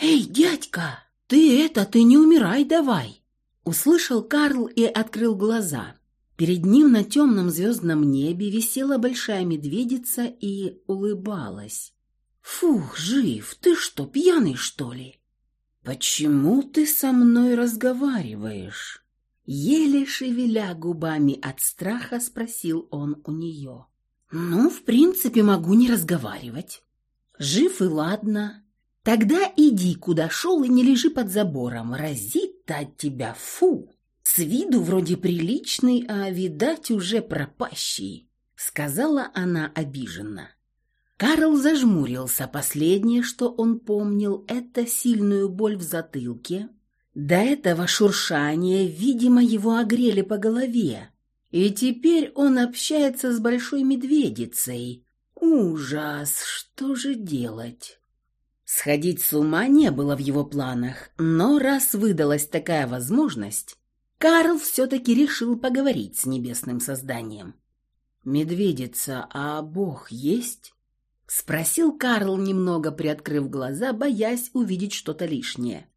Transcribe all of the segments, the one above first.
«Эй, дядька, ты это, ты не умирай давай!» Услышал Карл и открыл глаза. Перед ним на темном звездном небе висела большая медведица и улыбалась. «Фух, жив, ты что, пьяный, что ли?» «Почему ты со мной разговариваешь?» Еле шевеля губами от страха, спросил он у нее. «Ну, в принципе, могу не разговаривать. Жив и ладно. Тогда иди, куда шел, и не лежи под забором. Разит-то от тебя, фу! С виду вроде приличный, а, видать, уже пропащий», — сказала она обиженно. Карл зажмурился. Последнее, что он помнил, это сильную боль в затылке. До этого шуршания, видимо, его огрели по голове. И теперь он общается с большой медведицей. Ужас! Что же делать? Сходить с ума не было в его планах, но раз выдалась такая возможность, Карл все-таки решил поговорить с небесным созданием. «Медведица, а Бог есть?» — спросил Карл, немного приоткрыв глаза, боясь увидеть что-то лишнее.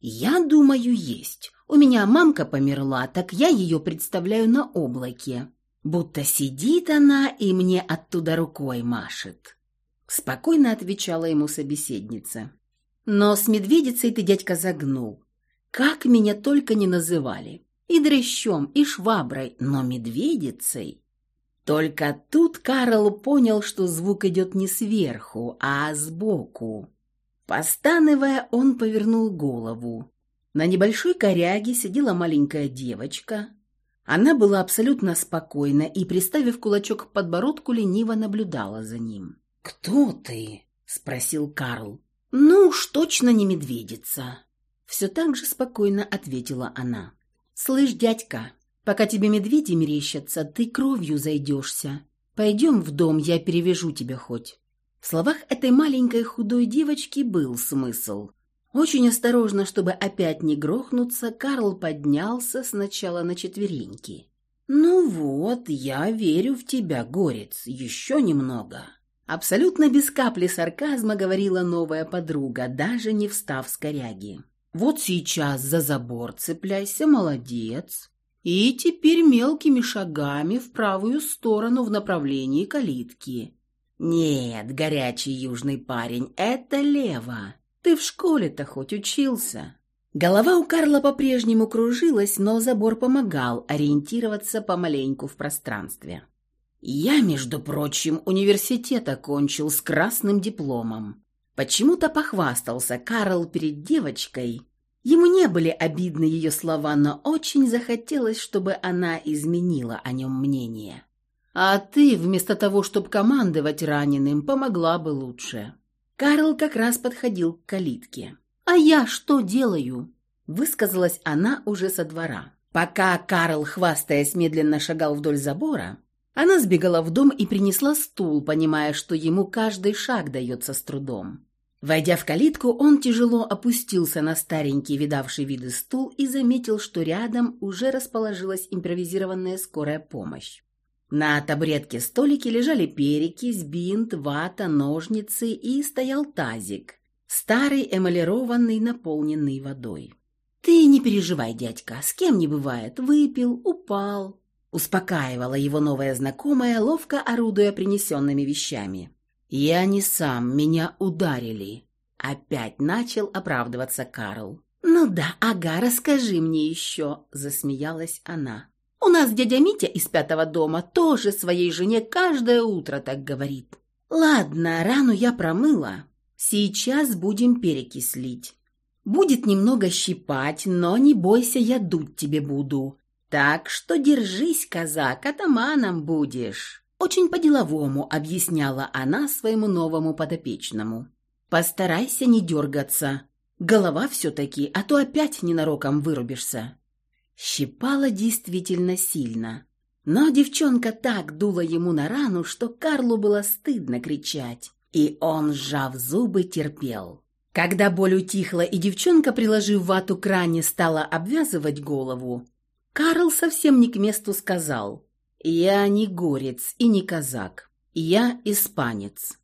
«Я думаю, есть. У меня мамка померла, так я ее представляю на облаке. Будто сидит она и мне оттуда рукой машет». Спокойно отвечала ему собеседница. «Но с медведицей ты, дядька, загнул. Как меня только не называли. И дрыщом, и шваброй, но медведицей...» Только тут Карл понял, что звук идет не сверху, а сбоку. Постанывая, он повернул голову. На небольшой коряге сидела маленькая девочка. Она была абсолютно спокойна и, приставив кулачок к подбородку, лениво наблюдала за ним. «Кто ты?» — спросил Карл. «Ну уж точно не медведица!» Все так же спокойно ответила она. «Слышь, дядька, Пока тебе медведи мерещатся, ты кровью зайдешься. Пойдем в дом, я перевяжу тебя хоть». В словах этой маленькой худой девочки был смысл. Очень осторожно, чтобы опять не грохнуться, Карл поднялся сначала на четвереньки. «Ну вот, я верю в тебя, горец, еще немного». Абсолютно без капли сарказма говорила новая подруга, даже не встав с коряги. «Вот сейчас за забор цепляйся, молодец и теперь мелкими шагами в правую сторону в направлении калитки. «Нет, горячий южный парень, это лево. Ты в школе-то хоть учился?» Голова у Карла по-прежнему кружилась, но забор помогал ориентироваться помаленьку в пространстве. «Я, между прочим, университет окончил с красным дипломом». Почему-то похвастался Карл перед девочкой, Ему не были обидны ее слова, но очень захотелось, чтобы она изменила о нем мнение. «А ты, вместо того, чтобы командовать раненым, помогла бы лучше». Карл как раз подходил к калитке. «А я что делаю?» – высказалась она уже со двора. Пока Карл, хвастаясь, медленно шагал вдоль забора, она сбегала в дом и принесла стул, понимая, что ему каждый шаг дается с трудом. Войдя в калитку, он тяжело опустился на старенький видавший виды стул и заметил, что рядом уже расположилась импровизированная скорая помощь. На табуретке столики лежали перекись, бинт, вата, ножницы и стоял тазик, старый эмалированный, наполненный водой. «Ты не переживай, дядька, с кем не бывает, выпил, упал», успокаивала его новая знакомая, ловко орудуя принесенными вещами. «Я не сам, меня ударили». Опять начал оправдываться Карл. «Ну да, ага, расскажи мне еще», – засмеялась она. «У нас дядя Митя из пятого дома тоже своей жене каждое утро так говорит. Ладно, рану я промыла. Сейчас будем перекислить. Будет немного щипать, но не бойся, я дуть тебе буду. Так что держись, казак, атаманом будешь». Очень по-деловому объясняла она своему новому подопечному. «Постарайся не дергаться. Голова все-таки, а то опять ненароком вырубишься». Щипала действительно сильно. Но девчонка так дула ему на рану, что Карлу было стыдно кричать. И он, сжав зубы, терпел. Когда боль утихла и девчонка, приложив вату к ране, стала обвязывать голову, Карл совсем не к месту сказал – «Я не горец и не казак. Я испанец».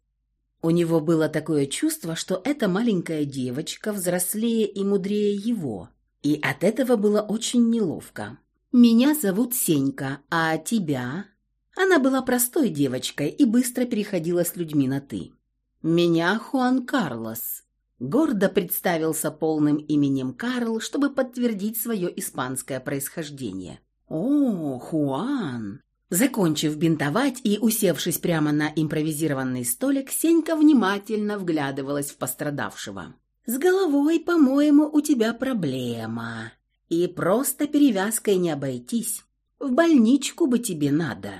У него было такое чувство, что эта маленькая девочка взрослее и мудрее его, и от этого было очень неловко. «Меня зовут Сенька, а тебя?» Она была простой девочкой и быстро переходила с людьми на «ты». «Меня Хуан Карлос», Гордо представился полным именем Карл, чтобы подтвердить свое испанское происхождение. «О, Хуан!» Закончив бинтовать и усевшись прямо на импровизированный столик, Сенька внимательно вглядывалась в пострадавшего. «С головой, по-моему, у тебя проблема. И просто перевязкой не обойтись. В больничку бы тебе надо».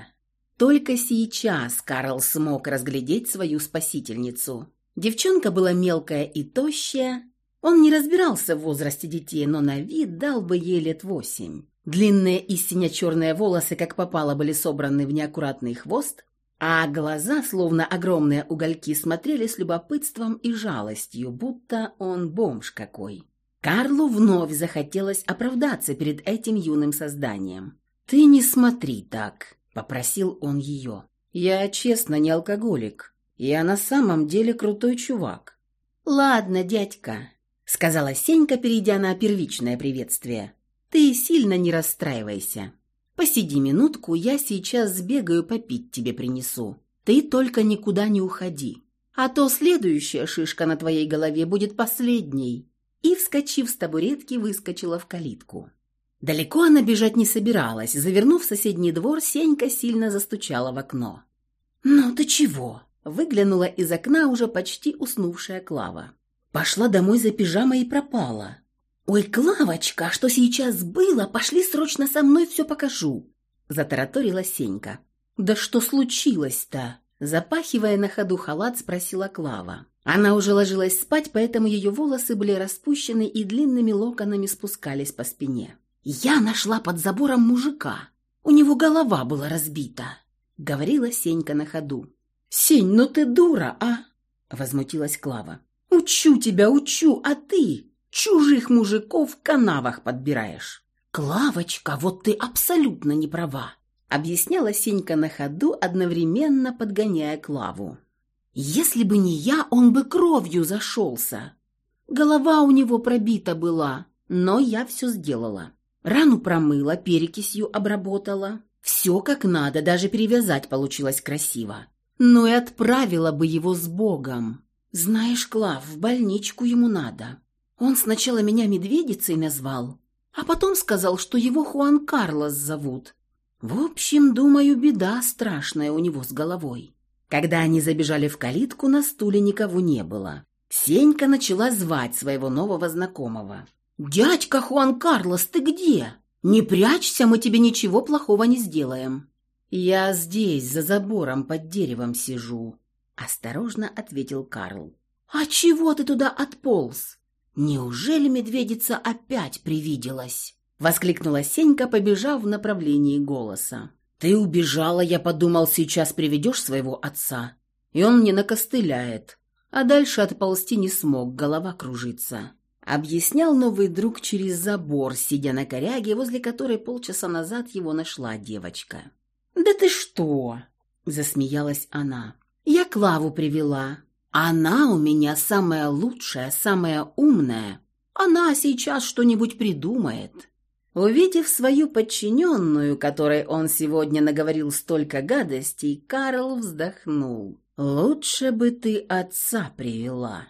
Только сейчас Карл смог разглядеть свою спасительницу. Девчонка была мелкая и тощая. Он не разбирался в возрасте детей, но на вид дал бы ей лет восемь. Длинные и сине-черные волосы, как попало, были собраны в неаккуратный хвост, а глаза, словно огромные угольки, смотрели с любопытством и жалостью, будто он бомж какой. Карлу вновь захотелось оправдаться перед этим юным созданием. «Ты не смотри так», — попросил он ее. «Я честно не алкоголик. Я на самом деле крутой чувак». «Ладно, дядька», — сказала Сенька, перейдя на первичное приветствие. «Ты сильно не расстраивайся. Посиди минутку, я сейчас сбегаю попить тебе принесу. Ты только никуда не уходи. А то следующая шишка на твоей голове будет последней». И, вскочив с табуретки, выскочила в калитку. Далеко она бежать не собиралась. Завернув в соседний двор, Сенька сильно застучала в окно. «Ну ты чего?» Выглянула из окна уже почти уснувшая Клава. Пошла домой за пижамой и пропала. «Ой, Клавочка, что сейчас было? Пошли срочно со мной все покажу!» Затараторила Сенька. «Да что случилось-то?» Запахивая на ходу халат, спросила Клава. Она уже ложилась спать, поэтому ее волосы были распущены и длинными локонами спускались по спине. «Я нашла под забором мужика. У него голова была разбита», — говорила Сенька на ходу. «Сень, ну ты дура, а?» — возмутилась Клава. «Учу тебя, учу, а ты чужих мужиков в канавах подбираешь». «Клавочка, вот ты абсолютно не права», — объясняла Сенька на ходу, одновременно подгоняя Клаву. «Если бы не я, он бы кровью зашелся. Голова у него пробита была, но я все сделала. Рану промыла, перекисью обработала. Все как надо, даже перевязать получилось красиво но и отправила бы его с Богом. Знаешь, Клав, в больничку ему надо. Он сначала меня медведицей назвал, а потом сказал, что его Хуан Карлос зовут. В общем, думаю, беда страшная у него с головой. Когда они забежали в калитку, на стуле никого не было. Сенька начала звать своего нового знакомого. «Дядька Хуан Карлос, ты где? Не прячься, мы тебе ничего плохого не сделаем». «Я здесь, за забором, под деревом сижу», — осторожно ответил Карл. «А чего ты туда отполз? Неужели медведица опять привиделась?» — воскликнула Сенька, побежав в направлении голоса. «Ты убежала, я подумал, сейчас приведешь своего отца, и он мне накостыляет. А дальше отползти не смог, голова кружится». Объяснял новый друг через забор, сидя на коряге, возле которой полчаса назад его нашла девочка. «Да ты что?» – засмеялась она. «Я Клаву привела. Она у меня самая лучшая, самая умная. Она сейчас что-нибудь придумает». Увидев свою подчиненную, которой он сегодня наговорил столько гадостей, Карл вздохнул. «Лучше бы ты отца привела».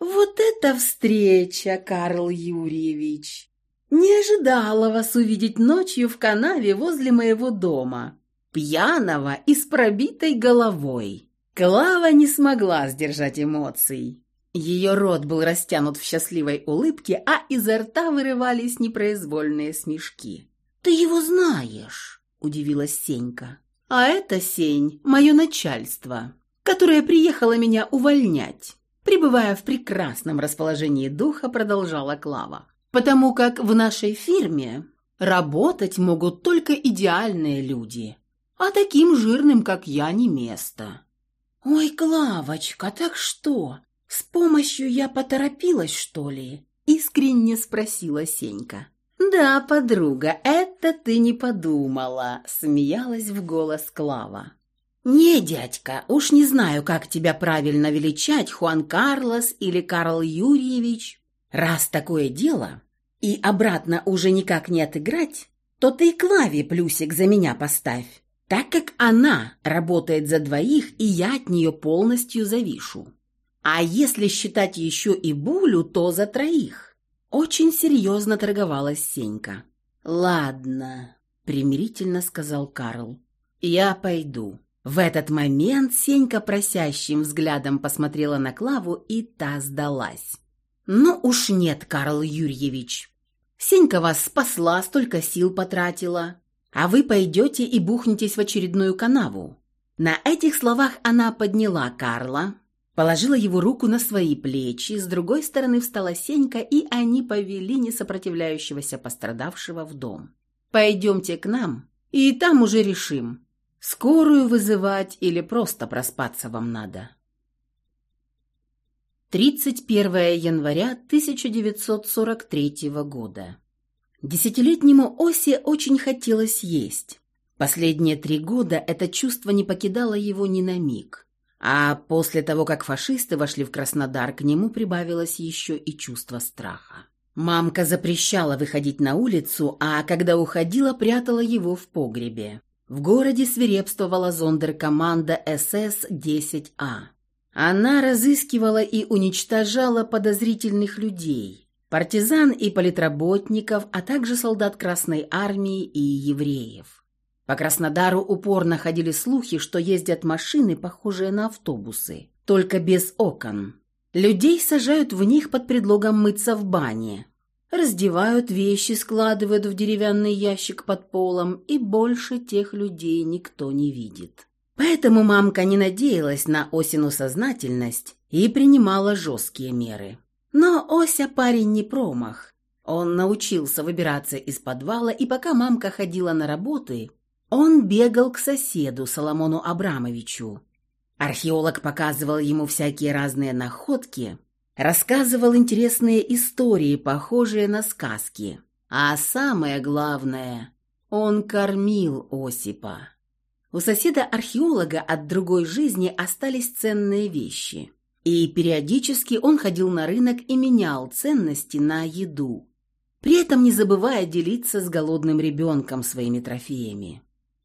«Вот это встреча, Карл Юрьевич! Не ожидала вас увидеть ночью в канаве возле моего дома пьяного и с пробитой головой. Клава не смогла сдержать эмоций. Ее рот был растянут в счастливой улыбке, а изо рта вырывались непроизвольные смешки. «Ты его знаешь?» – удивилась Сенька. «А это, Сень, мое начальство, которое приехало меня увольнять». Пребывая в прекрасном расположении духа, продолжала Клава. «Потому как в нашей фирме работать могут только идеальные люди а таким жирным, как я, не место. «Ой, Клавочка, так что, с помощью я поторопилась, что ли?» — искренне спросила Сенька. «Да, подруга, это ты не подумала», — смеялась в голос Клава. «Не, дядька, уж не знаю, как тебя правильно величать, Хуан Карлос или Карл Юрьевич. Раз такое дело, и обратно уже никак не отыграть, то ты Клаве плюсик за меня поставь, так как она работает за двоих, и я от нее полностью завишу. А если считать еще и Булю, то за троих». Очень серьезно торговалась Сенька. «Ладно», — примирительно сказал Карл, — «я пойду». В этот момент Сенька просящим взглядом посмотрела на Клаву, и та сдалась. «Ну уж нет, Карл Юрьевич. Сенька вас спасла, столько сил потратила, а вы пойдете и бухнетесь в очередную канаву». На этих словах она подняла Карла, положила его руку на свои плечи, с другой стороны встала Сенька, и они повели несопротивляющегося пострадавшего в дом. «Пойдемте к нам, и там уже решим, Скорую вызывать или просто проспаться вам надо? 31 января 1943 года. Десятилетнему Осе очень хотелось есть. Последние три года это чувство не покидало его ни на миг. А после того, как фашисты вошли в Краснодар, к нему прибавилось еще и чувство страха. Мамка запрещала выходить на улицу, а когда уходила, прятала его в погребе. В городе свирепствовала зондеркоманда СС-10А. Она разыскивала и уничтожала подозрительных людей, партизан и политработников, а также солдат Красной Армии и евреев. По Краснодару упорно ходили слухи, что ездят машины, похожие на автобусы, только без окон. Людей сажают в них под предлогом мыться в бане, раздевают вещи, складывают в деревянный ящик под полом, и больше тех людей никто не видит. Поэтому мамка не надеялась на Осину сознательность и принимала жесткие меры. Но Ося парень не промах. Он научился выбираться из подвала, и пока мамка ходила на работы, он бегал к соседу Соломону Абрамовичу. Археолог показывал ему всякие разные находки, Рассказывал интересные истории, похожие на сказки. А самое главное, он кормил Осипа. У соседа-археолога от другой жизни остались ценные вещи. И периодически он ходил на рынок и менял ценности на еду, при этом не забывая делиться с голодным ребенком своими трофеями.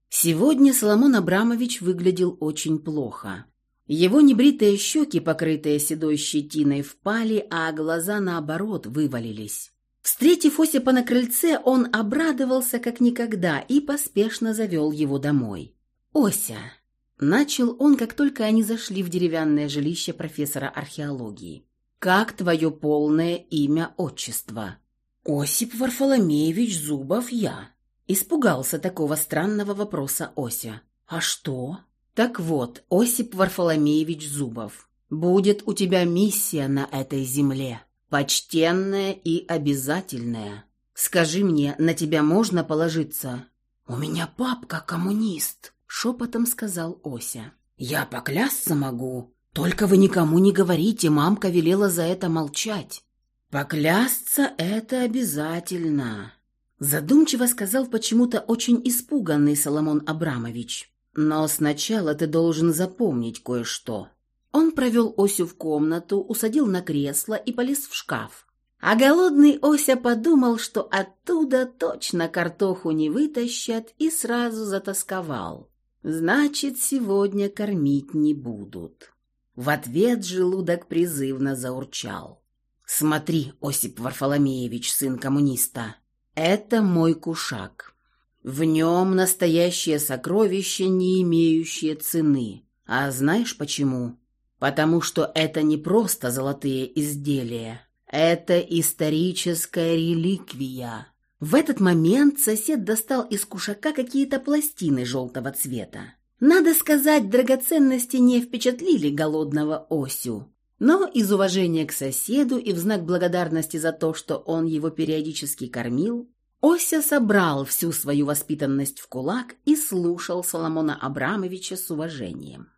Сегодня Соломон Абрамович выглядел очень плохо. Его небритые щеки, покрытые седой щетиной, впали, а глаза, наоборот, вывалились. Встретив Осипа на крыльце, он обрадовался как никогда и поспешно завел его домой. «Ося!» – начал он, как только они зашли в деревянное жилище профессора археологии. «Как твое полное имя отчество?» «Осип Варфоломеевич Зубов я». Испугался такого странного вопроса Ося. «А что?» Так вот, Осип Варфоломеевич Зубов, будет у тебя миссия на этой земле, почтенная и обязательная. Скажи мне, на тебя можно положиться? У меня папка коммунист, шепотом сказал Ося. Я поклясться могу, только вы никому не говорите, мамка велела за это молчать. Поклясться это обязательно, задумчиво сказал почему-то очень испуганный Соломон Абрамович. Но сначала ты должен запомнить кое-что. Он провел Осю в комнату, усадил на кресло и полез в шкаф. А голодный Ося подумал, что оттуда точно картоху не вытащат, и сразу затасковал. Значит, сегодня кормить не будут. В ответ желудок призывно заурчал. «Смотри, Осип Варфоломеевич, сын коммуниста, это мой кушак. В нем настоящее сокровище, не имеющее цены. А знаешь почему? Потому что это не просто золотые изделия. Это историческая реликвия. В этот момент сосед достал из кушака какие-то пластины желтого цвета. Надо сказать, драгоценности не впечатлили голодного Осю. Но из уважения к соседу и в знак благодарности за то, что он его периодически кормил, Ося собрал всю свою воспитанность в кулак и слушал Соломона Абрамовича с уважением.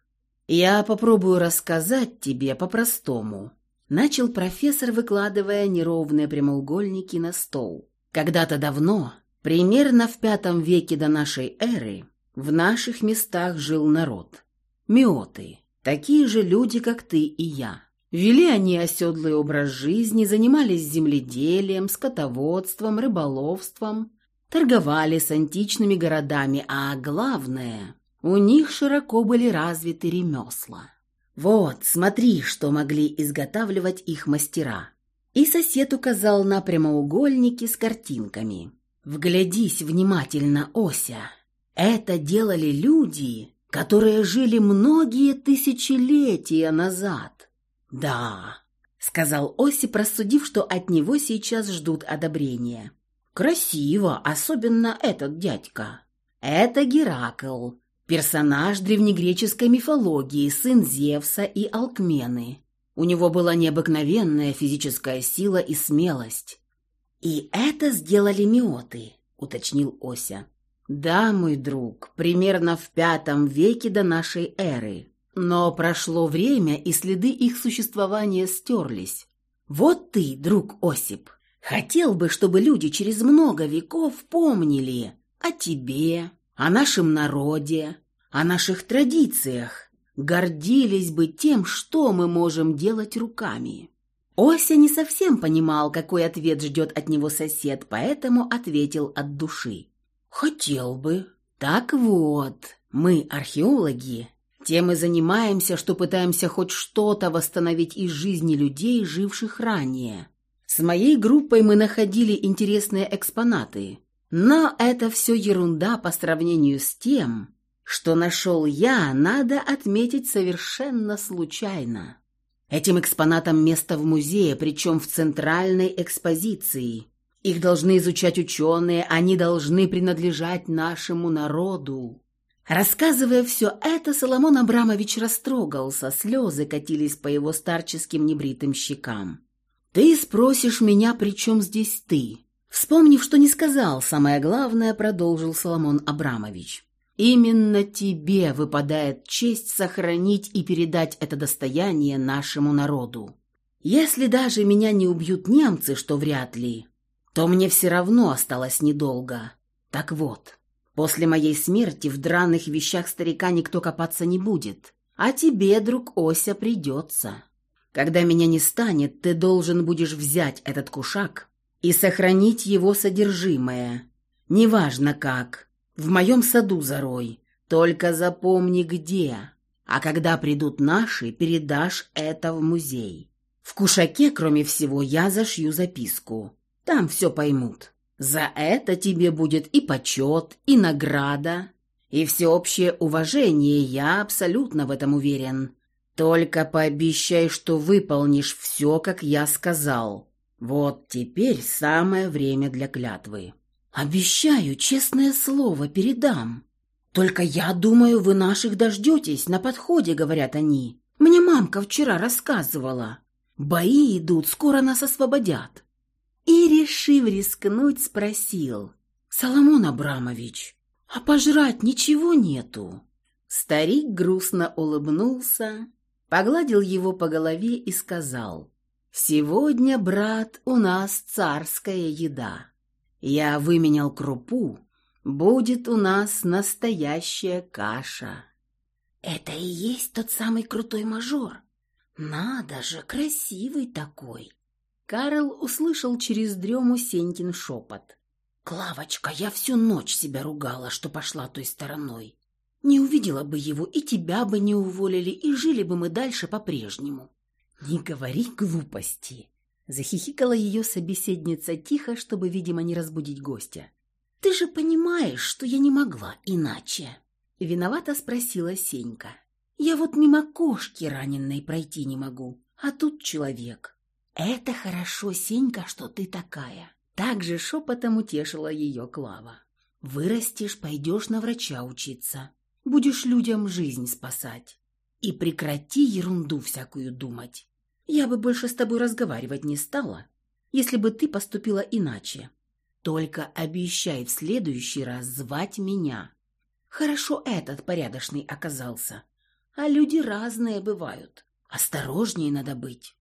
«Я попробую рассказать тебе по-простому», — начал профессор, выкладывая неровные прямоугольники на стол. «Когда-то давно, примерно в пятом веке до нашей эры, в наших местах жил народ. Миоты. Такие же люди, как ты и я. Вели они оседлый образ жизни, занимались земледелием, скотоводством, рыболовством, торговали с античными городами, а главное, у них широко были развиты ремесла. Вот, смотри, что могли изготавливать их мастера. И сосед указал на прямоугольники с картинками. Вглядись внимательно, Ося. Это делали люди, которые жили многие тысячелетия назад. Да, сказал Осип, рассудив, что от него сейчас ждут одобрения. Красиво, особенно этот дядька. Это Геракл, персонаж древнегреческой мифологии, сын Зевса и Алкмены. У него была необыкновенная физическая сила и смелость. «И это сделали миоты», — уточнил Ося. «Да, мой друг, примерно в пятом веке до нашей эры. Но прошло время, и следы их существования стерлись. Вот ты, друг Осип, хотел бы, чтобы люди через много веков помнили о тебе, о нашем народе, о наших традициях, гордились бы тем, что мы можем делать руками». Ося не совсем понимал, какой ответ ждет от него сосед, поэтому ответил от души. «Хотел бы». «Так вот, мы, археологи, тем и занимаемся, что пытаемся хоть что-то восстановить из жизни людей, живших ранее. С моей группой мы находили интересные экспонаты, но это все ерунда по сравнению с тем, что нашел я, надо отметить совершенно случайно. Этим экспонатам место в музее, причем в центральной экспозиции. Их должны изучать ученые, они должны принадлежать нашему народу. Рассказывая все это, Соломон Абрамович растрогался, слезы катились по его старческим небритым щекам. «Ты спросишь меня, при чем здесь ты?» Вспомнив, что не сказал, самое главное, продолжил Соломон Абрамович. Именно тебе выпадает честь сохранить и передать это достояние нашему народу. Если даже меня не убьют немцы, что вряд ли, то мне все равно осталось недолго. Так вот, после моей смерти в драных вещах старика никто копаться не будет, а тебе, друг Ося, придется. Когда меня не станет, ты должен будешь взять этот кушак и сохранить его содержимое. Неважно как, в моем саду зарой. Только запомни, где. А когда придут наши, передашь это в музей. В кушаке, кроме всего, я зашью записку. Там все поймут. За это тебе будет и почет, и награда, и всеобщее уважение, я абсолютно в этом уверен. Только пообещай, что выполнишь все, как я сказал. Вот теперь самое время для клятвы. «Обещаю, честное слово, передам. Только я думаю, вы наших дождетесь, на подходе, говорят они. Мне мамка вчера рассказывала. Бои идут, скоро нас освободят». И, решив рискнуть, спросил. «Соломон Абрамович, а пожрать ничего нету?» Старик грустно улыбнулся, погладил его по голове и сказал. «Сегодня, брат, у нас царская еда». Я выменял крупу, будет у нас настоящая каша. Это и есть тот самый крутой мажор. Надо же, красивый такой. Карл услышал через дрему Сенькин шепот. «Клавочка, я всю ночь себя ругала, что пошла той стороной. Не увидела бы его, и тебя бы не уволили, и жили бы мы дальше по-прежнему». «Не говори глупости», Захихикала ее собеседница тихо, чтобы, видимо, не разбудить гостя. «Ты же понимаешь, что я не могла иначе?» Виновато спросила Сенька. «Я вот мимо кошки раненной пройти не могу, а тут человек». «Это хорошо, Сенька, что ты такая». Также шепотом утешила ее Клава. «Вырастешь, пойдешь на врача учиться. Будешь людям жизнь спасать. И прекрати ерунду всякую думать. Я бы больше с тобой разговаривать не стала, если бы ты поступила иначе. Только обещай в следующий раз звать меня. Хорошо этот порядочный оказался. А люди разные бывают. Осторожнее надо быть.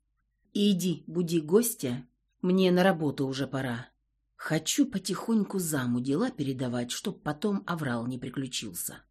Иди, буди гостя. Мне на работу уже пора. Хочу потихоньку заму дела передавать, чтоб потом аврал не приключился.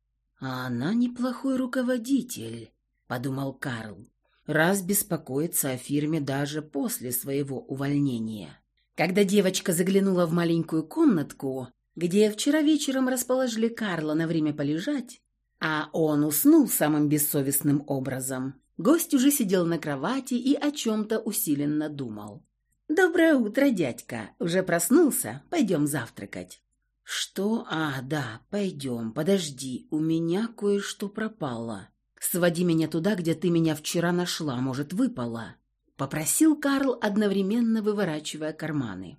«А она неплохой руководитель», — подумал Карл, раз беспокоится о фирме даже после своего увольнения. Когда девочка заглянула в маленькую комнатку, где вчера вечером расположили Карла на время полежать, а он уснул самым бессовестным образом, гость уже сидел на кровати и о чем-то усиленно думал. «Доброе утро, дядька. Уже проснулся? Пойдем завтракать». «Что? А, да, пойдем. Подожди, у меня кое-что пропало. Своди меня туда, где ты меня вчера нашла, может, выпало?» Попросил Карл, одновременно выворачивая карманы.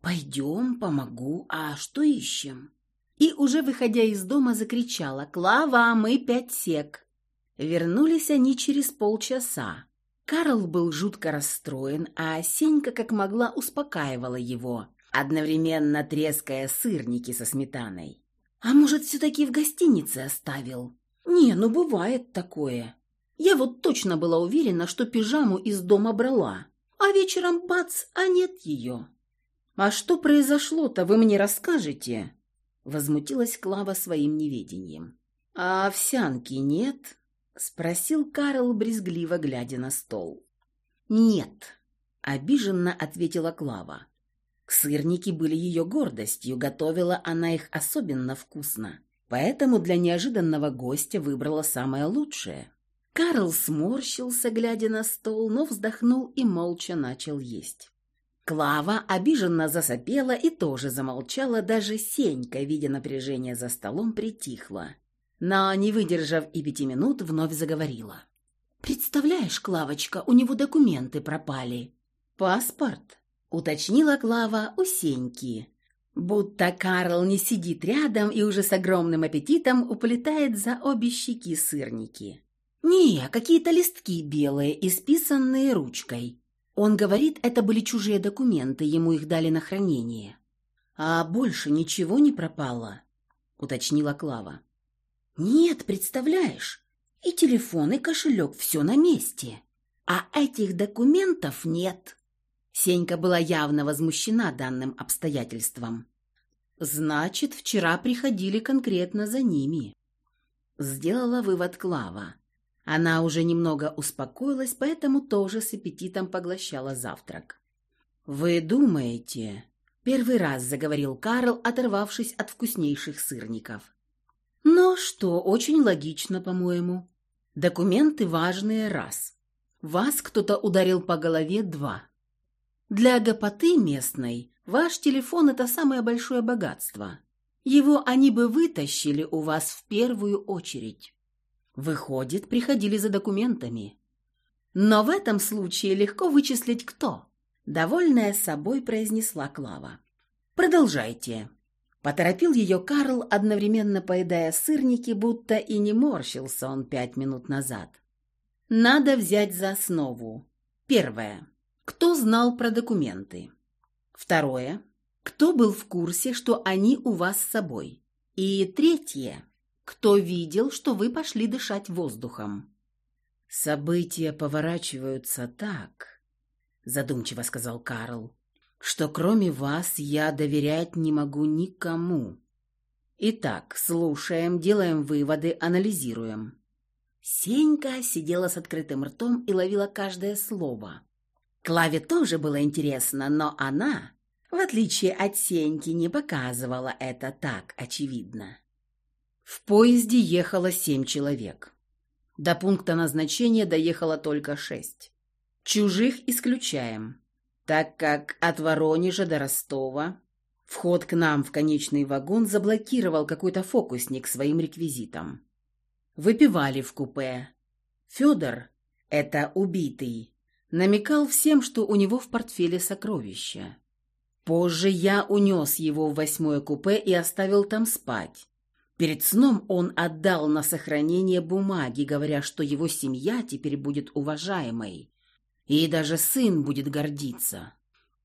«Пойдем, помогу. А что ищем?» И уже выходя из дома закричала «Клава, мы пять сек!» Вернулись они через полчаса. Карл был жутко расстроен, а Сенька как могла успокаивала его, одновременно треская сырники со сметаной. «А может, все-таки в гостинице оставил?» «Не, ну бывает такое. Я вот точно была уверена, что пижаму из дома брала, а вечером бац, а нет ее». «А что произошло-то, вы мне расскажете?» Возмутилась Клава своим неведением. «А овсянки нет?» — спросил Карл, брезгливо глядя на стол. «Нет», — обиженно ответила Клава. Сырники были ее гордостью, готовила она их особенно вкусно, поэтому для неожиданного гостя выбрала самое лучшее. Карл сморщился, глядя на стол, но вздохнул и молча начал есть. Клава обиженно засопела и тоже замолчала, даже Сенька, видя напряжение за столом, притихла но, не выдержав и пяти минут, вновь заговорила. «Представляешь, Клавочка, у него документы пропали». «Паспорт?» — уточнила Клава у Сеньки. Будто Карл не сидит рядом и уже с огромным аппетитом уплетает за обе щеки сырники. «Не, какие-то листки белые, исписанные ручкой». Он говорит, это были чужие документы, ему их дали на хранение. «А больше ничего не пропало?» — уточнила Клава. «Нет, представляешь, и телефон, и кошелек, все на месте. А этих документов нет». Сенька была явно возмущена данным обстоятельством. «Значит, вчера приходили конкретно за ними». Сделала вывод Клава. Она уже немного успокоилась, поэтому тоже с аппетитом поглощала завтрак. «Вы думаете...» — первый раз заговорил Карл, оторвавшись от вкуснейших сырников. Но что очень логично, по-моему. Документы важные – раз. Вас кто-то ударил по голове – два. Для гопоты местной ваш телефон – это самое большое богатство. Его они бы вытащили у вас в первую очередь. Выходит, приходили за документами. Но в этом случае легко вычислить кто. Довольная собой произнесла Клава. Продолжайте. Поторопил ее Карл, одновременно поедая сырники, будто и не морщился он пять минут назад. Надо взять за основу. Первое. Кто знал про документы? Второе. Кто был в курсе, что они у вас с собой? И третье. Кто видел, что вы пошли дышать воздухом? События поворачиваются так, задумчиво сказал Карл, что кроме вас я доверять не могу никому. Итак, слушаем, делаем выводы, анализируем. Сенька сидела с открытым ртом и ловила каждое слово. Клаве тоже было интересно, но она, в отличие от Сеньки, не показывала это так очевидно. В поезде ехало семь человек. До пункта назначения доехало только шесть. Чужих исключаем так как от Воронежа до Ростова вход к нам в конечный вагон заблокировал какой-то фокусник своим реквизитом. Выпивали в купе. Федор, это убитый, намекал всем, что у него в портфеле сокровища. Позже я унес его в восьмое купе и оставил там спать. Перед сном он отдал на сохранение бумаги, говоря, что его семья теперь будет уважаемой, и даже сын будет гордиться.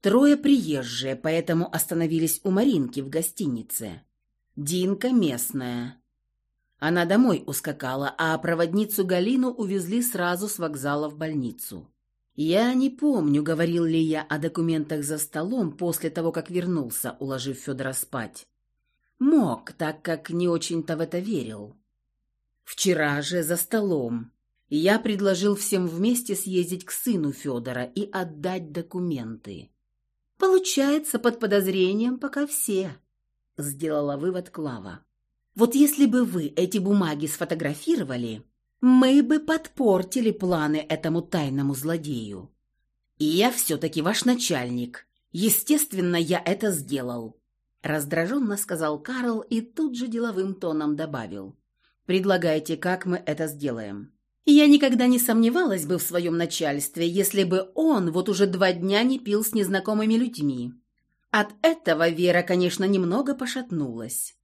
Трое приезжие, поэтому остановились у Маринки в гостинице. Динка местная. Она домой ускакала, а проводницу Галину увезли сразу с вокзала в больницу. Я не помню, говорил ли я о документах за столом после того, как вернулся, уложив Федора спать. Мог, так как не очень-то в это верил. Вчера же за столом я предложил всем вместе съездить к сыну Федора и отдать документы. Получается, под подозрением пока все, сделала вывод Клава. Вот если бы вы эти бумаги сфотографировали, мы бы подпортили планы этому тайному злодею. И я все-таки ваш начальник. Естественно, я это сделал. Раздраженно сказал Карл и тут же деловым тоном добавил. Предлагайте, как мы это сделаем. Я никогда не сомневалась бы в своем начальстве, если бы он вот уже два дня не пил с незнакомыми людьми. От этого Вера, конечно, немного пошатнулась.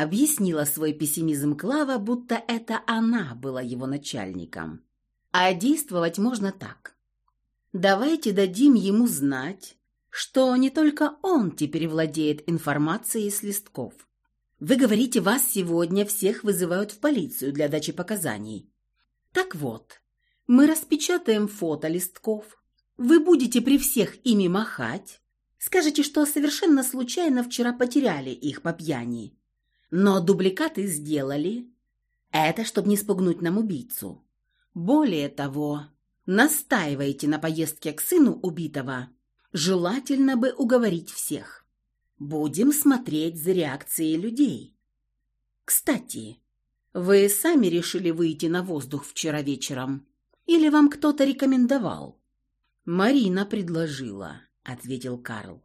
Объяснила свой пессимизм Клава, будто это она была его начальником. А действовать можно так. Давайте дадим ему знать, что не только он теперь владеет информацией с листков. Вы говорите, вас сегодня всех вызывают в полицию для дачи показаний. Так вот, мы распечатаем фото листков. Вы будете при всех ими махать. Скажете, что совершенно случайно вчера потеряли их по пьяни. Но дубликаты сделали. Это, чтобы не спугнуть нам убийцу. Более того, настаиваете на поездке к сыну убитого. Желательно бы уговорить всех. Будем смотреть за реакцией людей. Кстати, вы сами решили выйти на воздух вчера вечером? Или вам кто-то рекомендовал? Марина предложила, ответил Карл.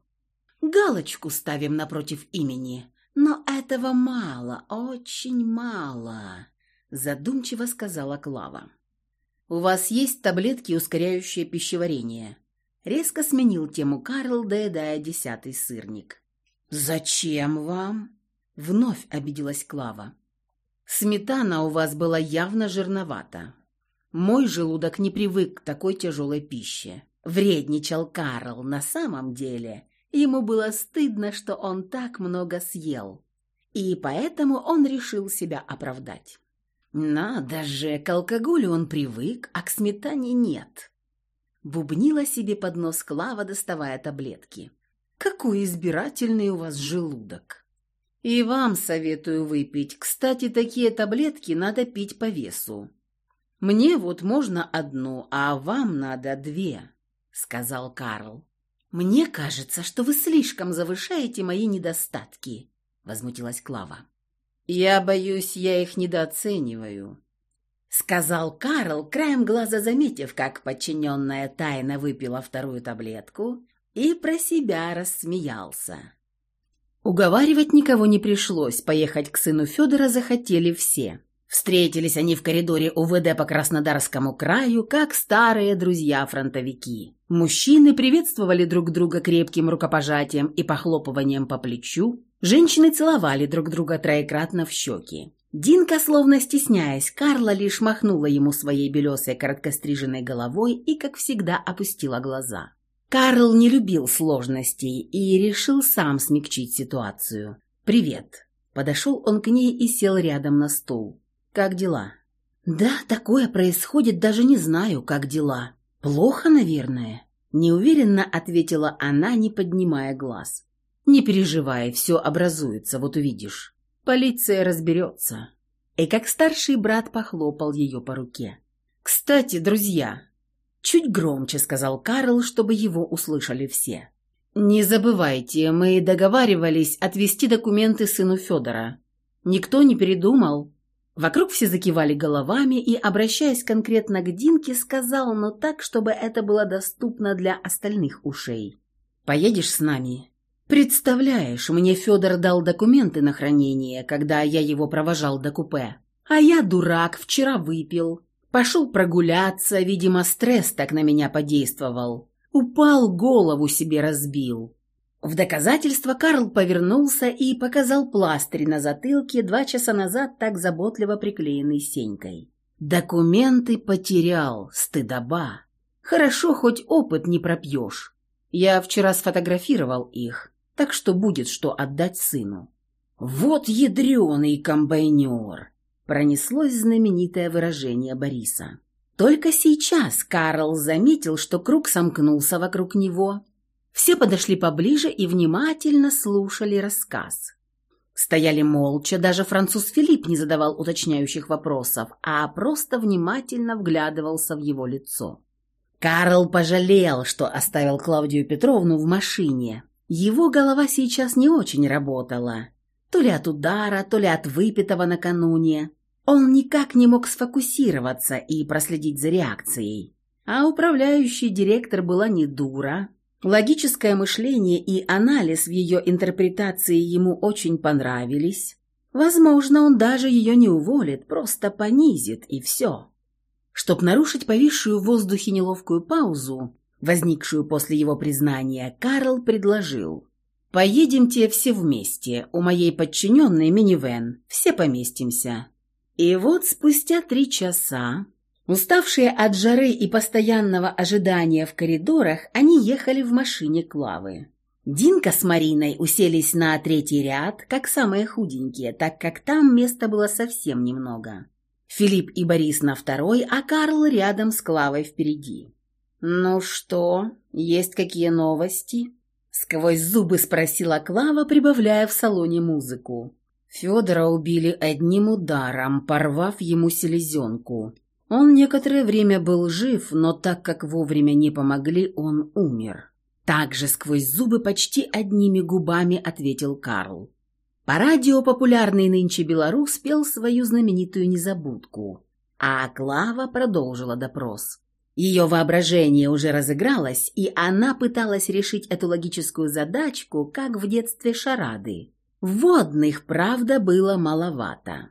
Галочку ставим напротив имени. Но этого мало, очень мало, задумчиво сказала Клава. У вас есть таблетки, ускоряющие пищеварение? Резко сменил тему Карл, доедая десятый сырник. «Зачем вам?» — вновь обиделась Клава. «Сметана у вас была явно жирновата. Мой желудок не привык к такой тяжелой пище. Вредничал Карл на самом деле. Ему было стыдно, что он так много съел. И поэтому он решил себя оправдать. Надо же, к алкоголю он привык, а к сметане нет. Бубнила себе под нос Клава, доставая таблетки. Какой избирательный у вас желудок. И вам советую выпить. Кстати, такие таблетки надо пить по весу. Мне вот можно одну, а вам надо две, сказал Карл. Мне кажется, что вы слишком завышаете мои недостатки, возмутилась Клава. Я боюсь, я их недооцениваю, сказал Карл, краем глаза заметив, как подчиненная тайно выпила вторую таблетку и про себя рассмеялся. Уговаривать никого не пришлось, поехать к сыну Федора захотели все. Встретились они в коридоре УВД по Краснодарскому краю, как старые друзья-фронтовики. Мужчины приветствовали друг друга крепким рукопожатием и похлопыванием по плечу, женщины целовали друг друга троекратно в щеки. Динка, словно стесняясь, Карла лишь махнула ему своей белесой короткостриженной головой и, как всегда, опустила глаза. Карл не любил сложностей и решил сам смягчить ситуацию. «Привет». Подошел он к ней и сел рядом на стул. «Как дела?» «Да, такое происходит, даже не знаю, как дела. Плохо, наверное?» Неуверенно ответила она, не поднимая глаз. «Не переживай, все образуется, вот увидишь. Полиция разберется». И как старший брат похлопал ее по руке. «Кстати, друзья, Чуть громче сказал Карл, чтобы его услышали все. «Не забывайте, мы договаривались отвезти документы сыну Федора. Никто не передумал?» Вокруг все закивали головами и, обращаясь конкретно к Динке, сказал, но так, чтобы это было доступно для остальных ушей. «Поедешь с нами?» «Представляешь, мне Федор дал документы на хранение, когда я его провожал до купе. А я, дурак, вчера выпил. Пошел прогуляться, видимо, стресс так на меня подействовал. Упал, голову себе разбил. В доказательство Карл повернулся и показал пластырь на затылке, два часа назад так заботливо приклеенный Сенькой. Документы потерял, стыдоба. Хорошо, хоть опыт не пропьешь. Я вчера сфотографировал их, так что будет что отдать сыну. Вот ядреный комбайнер! Пронеслось знаменитое выражение Бориса. Только сейчас Карл заметил, что круг сомкнулся вокруг него. Все подошли поближе и внимательно слушали рассказ. Стояли молча, даже француз Филипп не задавал уточняющих вопросов, а просто внимательно вглядывался в его лицо. Карл пожалел, что оставил Клавдию Петровну в машине. Его голова сейчас не очень работала. То ли от удара, то ли от выпитого накануне. Он никак не мог сфокусироваться и проследить за реакцией. А управляющий директор была не дура. Логическое мышление и анализ в ее интерпретации ему очень понравились. Возможно, он даже ее не уволит, просто понизит, и все. Чтоб нарушить повисшую в воздухе неловкую паузу, возникшую после его признания, Карл предложил. «Поедемте все вместе, у моей подчиненной минивэн, все поместимся». И вот спустя три часа, уставшие от жары и постоянного ожидания в коридорах, они ехали в машине Клавы. Динка с Мариной уселись на третий ряд, как самые худенькие, так как там места было совсем немного. Филипп и Борис на второй, а Карл рядом с Клавой впереди. «Ну что, есть какие новости?» Сквозь зубы спросила Клава, прибавляя в салоне музыку. Федора убили одним ударом, порвав ему селезенку. Он некоторое время был жив, но так как вовремя не помогли, он умер. Также сквозь зубы почти одними губами ответил Карл. По радио популярный нынче белорус пел свою знаменитую незабудку, а Клава продолжила допрос. Ее воображение уже разыгралось, и она пыталась решить эту логическую задачку, как в детстве шарады. Водных, правда, было маловато.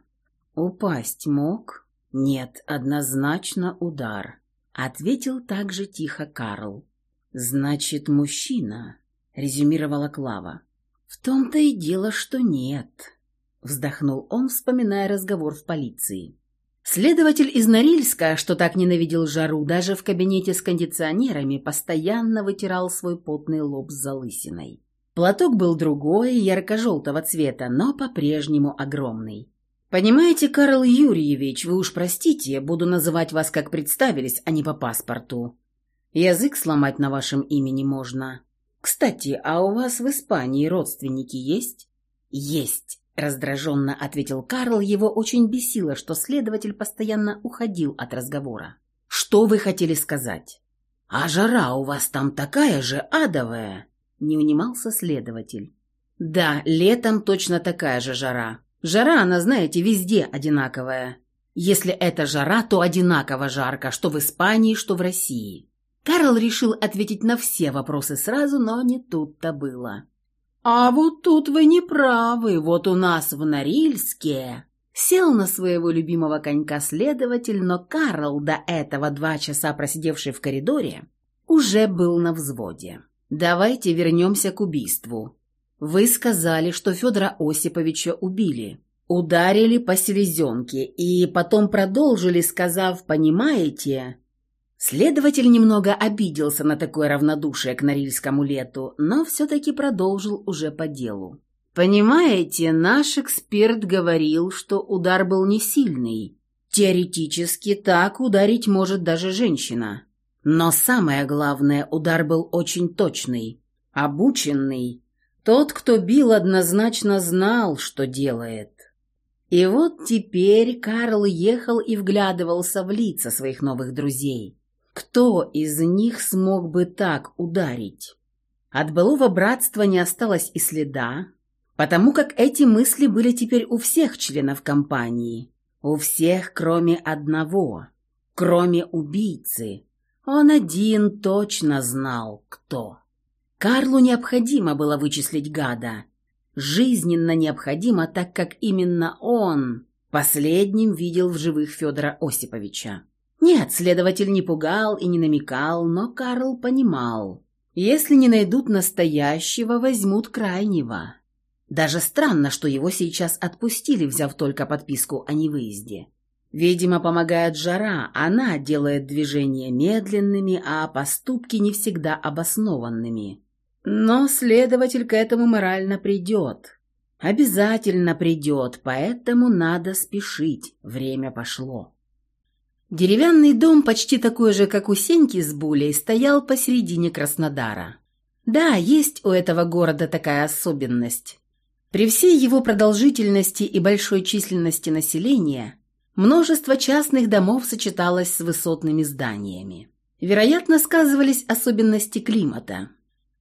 Упасть мог? Нет, однозначно удар. Ответил также тихо Карл. Значит, мужчина, резюмировала Клава. В том-то и дело, что нет. Вздохнул он, вспоминая разговор в полиции. Следователь из Норильска, что так ненавидел жару, даже в кабинете с кондиционерами постоянно вытирал свой потный лоб с залысиной. Платок был другой, ярко-желтого цвета, но по-прежнему огромный. «Понимаете, Карл Юрьевич, вы уж простите, буду называть вас как представились, а не по паспорту. Язык сломать на вашем имени можно. Кстати, а у вас в Испании родственники есть?» «Есть», — раздраженно ответил Карл. Его очень бесило, что следователь постоянно уходил от разговора. «Что вы хотели сказать?» «А жара у вас там такая же адовая!» не унимался следователь. «Да, летом точно такая же жара. Жара, она, знаете, везде одинаковая. Если это жара, то одинаково жарко, что в Испании, что в России». Карл решил ответить на все вопросы сразу, но не тут-то было. «А вот тут вы не правы. Вот у нас в Норильске...» Сел на своего любимого конька следователь, но Карл, до этого два часа просидевший в коридоре, уже был на взводе. Давайте вернемся к убийству. Вы сказали, что Федора Осиповича убили. Ударили по селезенке и потом продолжили, сказав «понимаете». Следователь немного обиделся на такое равнодушие к Норильскому лету, но все-таки продолжил уже по делу. «Понимаете, наш эксперт говорил, что удар был не сильный. Теоретически так ударить может даже женщина. Но самое главное, удар был очень точный, обученный. Тот, кто бил, однозначно знал, что делает. И вот теперь Карл ехал и вглядывался в лица своих новых друзей. Кто из них смог бы так ударить? От былого братства не осталось и следа, потому как эти мысли были теперь у всех членов компании. У всех, кроме одного, кроме убийцы, он один точно знал, кто. Карлу необходимо было вычислить гада. Жизненно необходимо, так как именно он последним видел в живых Федора Осиповича. Нет, следователь не пугал и не намекал, но Карл понимал. Если не найдут настоящего, возьмут крайнего. Даже странно, что его сейчас отпустили, взяв только подписку о невыезде. Видимо, помогает жара, она делает движения медленными, а поступки не всегда обоснованными. Но следователь к этому морально придет. Обязательно придет, поэтому надо спешить, время пошло. Деревянный дом, почти такой же, как у Сеньки с Булей, стоял посередине Краснодара. Да, есть у этого города такая особенность. При всей его продолжительности и большой численности населения множество частных домов сочеталось с высотными зданиями. Вероятно, сказывались особенности климата.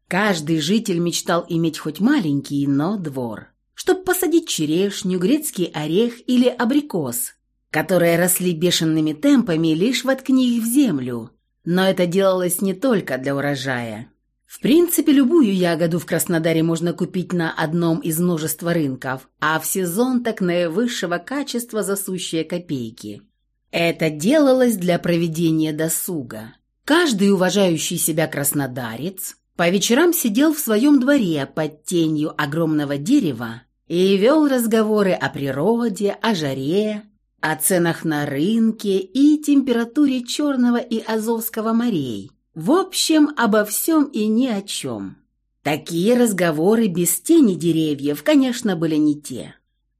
Каждый житель мечтал иметь хоть маленький, но двор, чтобы посадить черешню, грецкий орех или абрикос, которые росли бешеными темпами, лишь воткни их в землю. Но это делалось не только для урожая. В принципе, любую ягоду в Краснодаре можно купить на одном из множества рынков, а в сезон так наивысшего качества за сущие копейки. Это делалось для проведения досуга. Каждый уважающий себя краснодарец по вечерам сидел в своем дворе под тенью огромного дерева и вел разговоры о природе, о жаре, о ценах на рынке и температуре Черного и Азовского морей. В общем, обо всем и ни о чем. Такие разговоры без тени деревьев, конечно, были не те.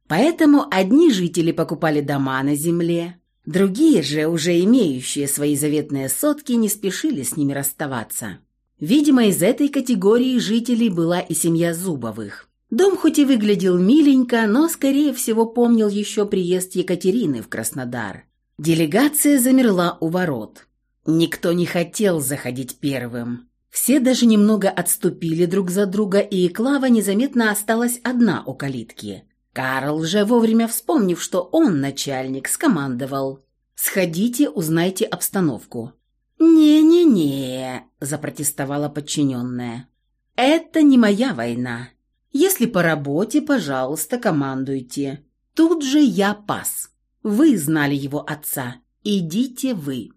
Поэтому одни жители покупали дома на земле, другие же, уже имеющие свои заветные сотки, не спешили с ними расставаться. Видимо, из этой категории жителей была и семья Зубовых. Дом хоть и выглядел миленько, но, скорее всего, помнил еще приезд Екатерины в Краснодар. Делегация замерла у ворот. Никто не хотел заходить первым. Все даже немного отступили друг за друга, и Клава незаметно осталась одна у калитки. Карл же, вовремя вспомнив, что он начальник, скомандовал. «Сходите, узнайте обстановку». «Не-не-не», – запротестовала подчиненная. «Это не моя война. Если по работе, пожалуйста, командуйте. Тут же я пас. Вы знали его отца. Идите вы.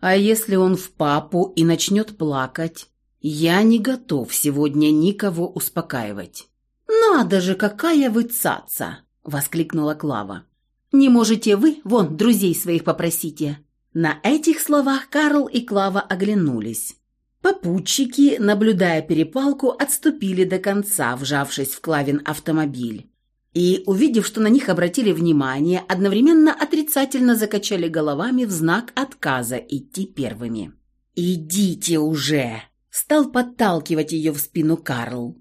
А если он в папу и начнет плакать? Я не готов сегодня никого успокаивать. «Надо же, какая вы цаца!» — воскликнула Клава. «Не можете вы, вон, друзей своих попросите». На этих словах Карл и Клава оглянулись. Попутчики, наблюдая перепалку, отступили до конца, вжавшись в Клавин автомобиль. И, увидев, что на них обратили внимание, одновременно отрицательно закачали головами в знак отказа идти первыми. «Идите уже!» – стал подталкивать ее в спину Карл.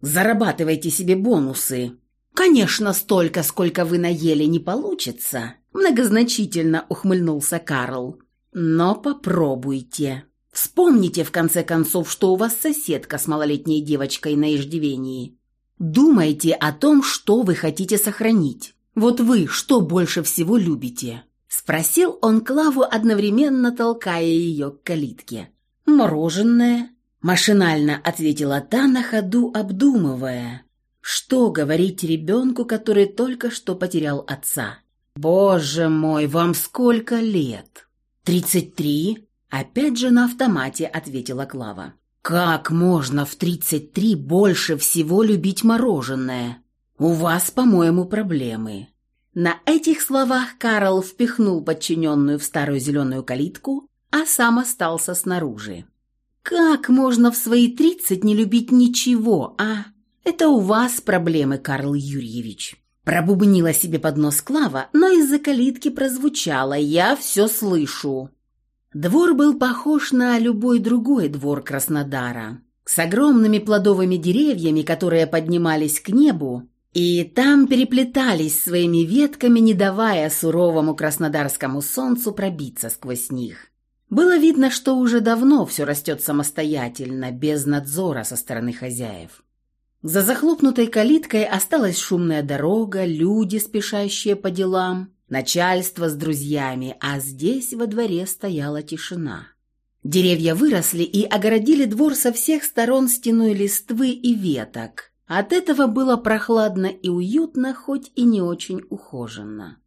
«Зарабатывайте себе бонусы!» «Конечно, столько, сколько вы наели, не получится!» – многозначительно ухмыльнулся Карл. «Но попробуйте!» Вспомните, в конце концов, что у вас соседка с малолетней девочкой на иждивении. Думайте о том, что вы хотите сохранить. Вот вы что больше всего любите?» Спросил он Клаву, одновременно толкая ее к калитке. «Мороженое?» Машинально ответила та на ходу, обдумывая, что говорить ребенку, который только что потерял отца. «Боже мой, вам сколько лет?» «Тридцать три?» Опять же на автомате ответила Клава. «Как можно в 33 больше всего любить мороженое? У вас, по-моему, проблемы». На этих словах Карл впихнул подчиненную в старую зеленую калитку, а сам остался снаружи. «Как можно в свои тридцать не любить ничего, а? Это у вас проблемы, Карл Юрьевич». Пробубнила себе под нос Клава, но из-за калитки прозвучало «Я все слышу». Двор был похож на любой другой двор Краснодара, с огромными плодовыми деревьями, которые поднимались к небу, и там переплетались своими ветками, не давая суровому краснодарскому солнцу пробиться сквозь них. Было видно, что уже давно все растет самостоятельно, без надзора со стороны хозяев. За захлопнутой калиткой осталась шумная дорога, люди, спешащие по делам, начальство с друзьями, а здесь во дворе стояла тишина. Деревья выросли и огородили двор со всех сторон стеной листвы и веток. От этого было прохладно и уютно, хоть и не очень ухоженно.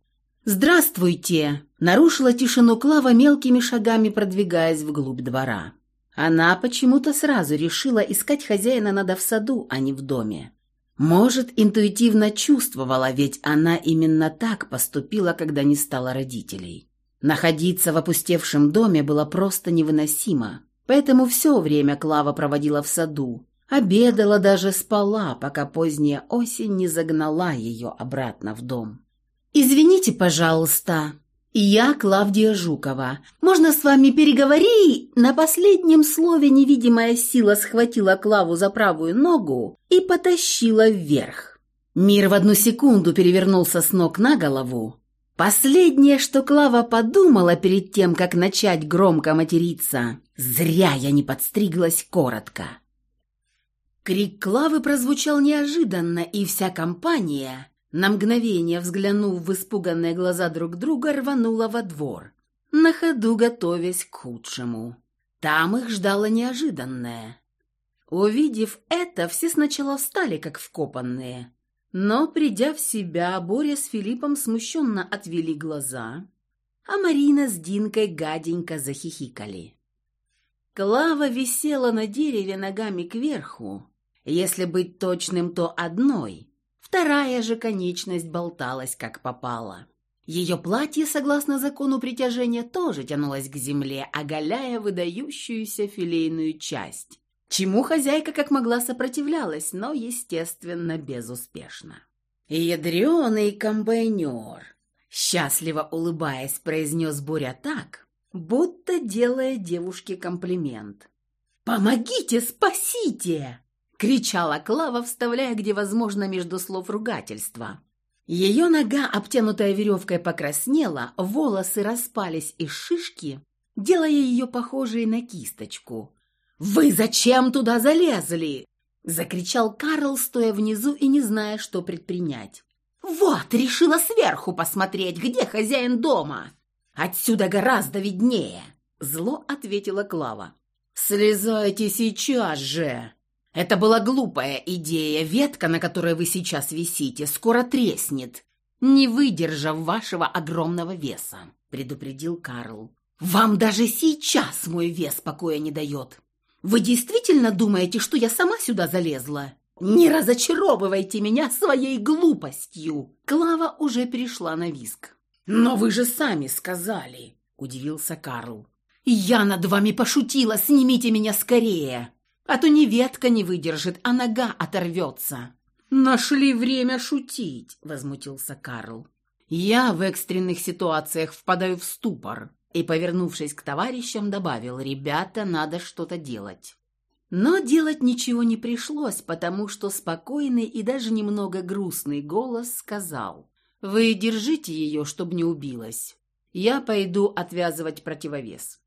«Здравствуйте!» – нарушила тишину Клава мелкими шагами, продвигаясь вглубь двора. Она почему-то сразу решила искать хозяина надо в саду, а не в доме. Может, интуитивно чувствовала, ведь она именно так поступила, когда не стала родителей. Находиться в опустевшем доме было просто невыносимо, поэтому все время Клава проводила в саду, обедала, даже спала, пока поздняя осень не загнала ее обратно в дом. «Извините, пожалуйста», «Я Клавдия Жукова. Можно с вами переговори?» На последнем слове невидимая сила схватила Клаву за правую ногу и потащила вверх. Мир в одну секунду перевернулся с ног на голову. Последнее, что Клава подумала перед тем, как начать громко материться, «Зря я не подстриглась коротко». Крик Клавы прозвучал неожиданно, и вся компания, на мгновение взглянув в испуганные глаза друг друга, рванула во двор, на ходу готовясь к худшему. Там их ждало неожиданное. Увидев это, все сначала встали, как вкопанные. Но, придя в себя, Боря с Филиппом смущенно отвели глаза, а Марина с Динкой гаденько захихикали. Клава висела на дереве ногами кверху, если быть точным, то одной, вторая же конечность болталась, как попало. Ее платье, согласно закону притяжения, тоже тянулось к земле, оголяя выдающуюся филейную часть, чему хозяйка как могла сопротивлялась, но, естественно, безуспешно. «Ядреный комбайнер!» Счастливо улыбаясь, произнес Боря так, будто делая девушке комплимент. «Помогите, спасите!» — кричала Клава, вставляя, где возможно, между слов ругательства. Ее нога, обтянутая веревкой, покраснела, волосы распались из шишки, делая ее похожей на кисточку. «Вы зачем туда залезли?» — закричал Карл, стоя внизу и не зная, что предпринять. «Вот, решила сверху посмотреть, где хозяин дома. Отсюда гораздо виднее», — зло ответила Клава. «Слезайте сейчас же!» Это была глупая идея. Ветка, на которой вы сейчас висите, скоро треснет, не выдержав вашего огромного веса», — предупредил Карл. «Вам даже сейчас мой вес покоя не дает. Вы действительно думаете, что я сама сюда залезла? Не разочаровывайте меня своей глупостью!» Клава уже перешла на виск. «Но вы же сами сказали», — удивился Карл. «Я над вами пошутила, снимите меня скорее!» А то ни ветка не выдержит, а нога оторвется». «Нашли время шутить», — возмутился Карл. «Я в экстренных ситуациях впадаю в ступор», и, повернувшись к товарищам, добавил, «Ребята, надо что-то делать». Но делать ничего не пришлось, потому что спокойный и даже немного грустный голос сказал, «Вы держите ее, чтобы не убилась. Я пойду отвязывать противовес».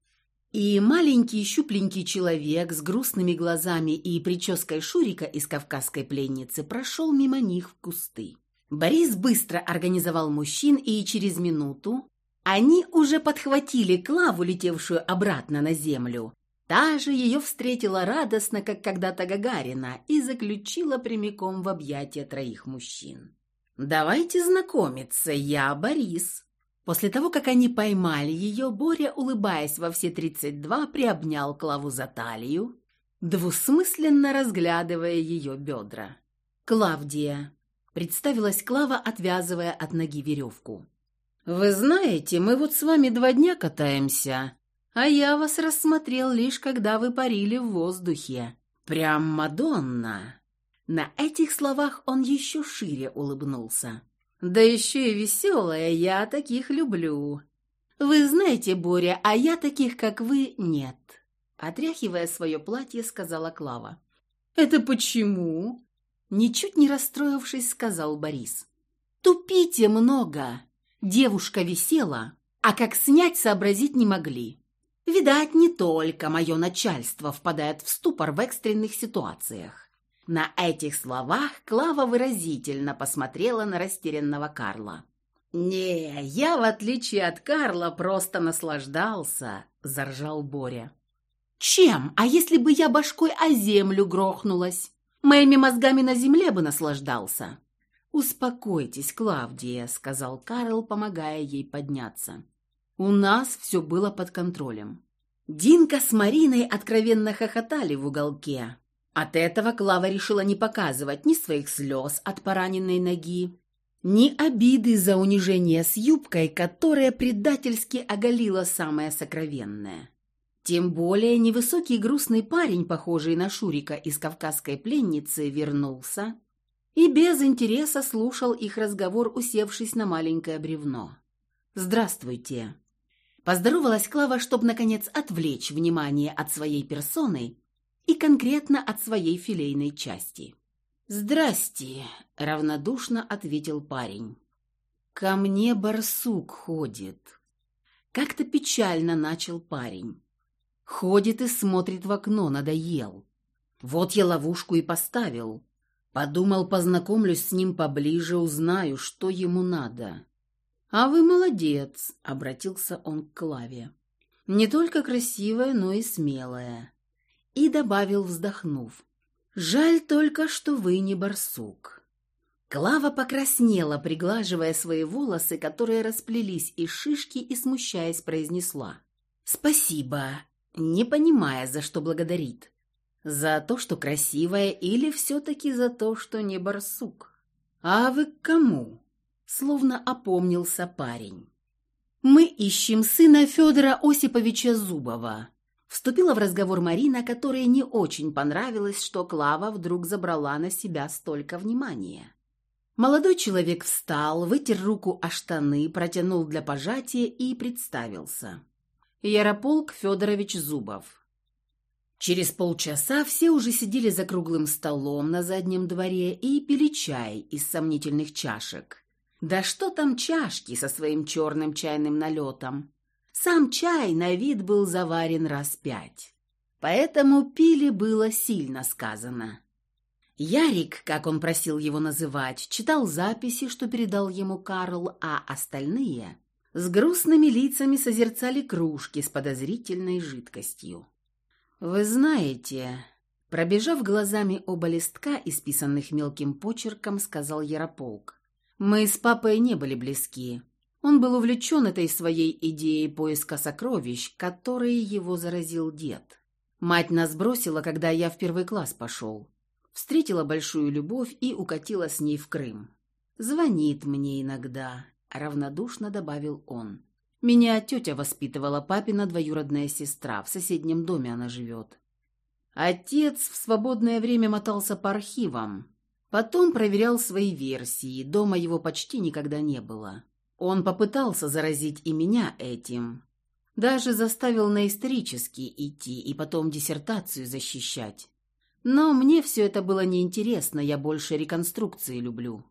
И маленький щупленький человек с грустными глазами и прической Шурика из кавказской пленницы прошел мимо них в кусты. Борис быстро организовал мужчин, и через минуту они уже подхватили Клаву, летевшую обратно на землю. Та же ее встретила радостно, как когда-то Гагарина, и заключила прямиком в объятия троих мужчин. «Давайте знакомиться, я Борис», После того, как они поймали ее, Боря, улыбаясь во все тридцать два, приобнял Клаву за талию, двусмысленно разглядывая ее бедра. «Клавдия», — представилась Клава, отвязывая от ноги веревку. «Вы знаете, мы вот с вами два дня катаемся, а я вас рассмотрел лишь, когда вы парили в воздухе. Прям Мадонна!» На этих словах он еще шире улыбнулся. Да еще и веселая, я таких люблю. Вы знаете, Боря, а я таких, как вы, нет. Отряхивая свое платье, сказала Клава. Это почему? Ничуть не расстроившись, сказал Борис. Тупите много. Девушка висела, а как снять сообразить не могли. Видать, не только мое начальство впадает в ступор в экстренных ситуациях. На этих словах Клава выразительно посмотрела на растерянного Карла. «Не, я, в отличие от Карла, просто наслаждался», — заржал Боря. «Чем? А если бы я башкой о землю грохнулась? Моими мозгами на земле бы наслаждался». «Успокойтесь, Клавдия», — сказал Карл, помогая ей подняться. «У нас все было под контролем». Динка с Мариной откровенно хохотали в уголке, от этого Клава решила не показывать ни своих слез от пораненной ноги, ни обиды за унижение с юбкой, которая предательски оголила самое сокровенное. Тем более невысокий грустный парень, похожий на Шурика из кавказской пленницы, вернулся и без интереса слушал их разговор, усевшись на маленькое бревно. «Здравствуйте!» Поздоровалась Клава, чтобы, наконец, отвлечь внимание от своей персоны и конкретно от своей филейной части. «Здрасте», — равнодушно ответил парень. «Ко мне барсук ходит». Как-то печально начал парень. Ходит и смотрит в окно, надоел. Вот я ловушку и поставил. Подумал, познакомлюсь с ним поближе, узнаю, что ему надо. «А вы молодец», — обратился он к Клаве. «Не только красивая, но и смелая». И добавил, вздохнув. «Жаль только, что вы не барсук». Клава покраснела, приглаживая свои волосы, которые расплелись из шишки, и, смущаясь, произнесла. «Спасибо», не понимая, за что благодарит. За то, что красивая, или все-таки за то, что не барсук? А вы к кому? Словно опомнился парень. Мы ищем сына Федора Осиповича Зубова. Вступила в разговор Марина, которой не очень понравилось, что Клава вдруг забрала на себя столько внимания. Молодой человек встал, вытер руку о штаны, протянул для пожатия и представился. Ярополк Федорович Зубов. Через полчаса все уже сидели за круглым столом на заднем дворе и пили чай из сомнительных чашек. Да что там чашки со своим черным чайным налетом? Сам чай на вид был заварен раз пять. Поэтому пили было сильно сказано. Ярик, как он просил его называть, читал записи, что передал ему Карл, а остальные с грустными лицами созерцали кружки с подозрительной жидкостью. «Вы знаете...» Пробежав глазами оба листка, исписанных мелким почерком, сказал Ярополк. «Мы с папой не были близки. Он был увлечен этой своей идеей поиска сокровищ, которой его заразил дед. Мать нас бросила, когда я в первый класс пошел. Встретила большую любовь и укатила с ней в Крым. Звонит мне иногда», — равнодушно добавил он. Меня тетя воспитывала, папина двоюродная сестра, в соседнем доме она живет. Отец в свободное время мотался по архивам. Потом проверял свои версии, дома его почти никогда не было. Он попытался заразить и меня этим. Даже заставил на исторический идти и потом диссертацию защищать. Но мне все это было неинтересно, я больше реконструкции люблю.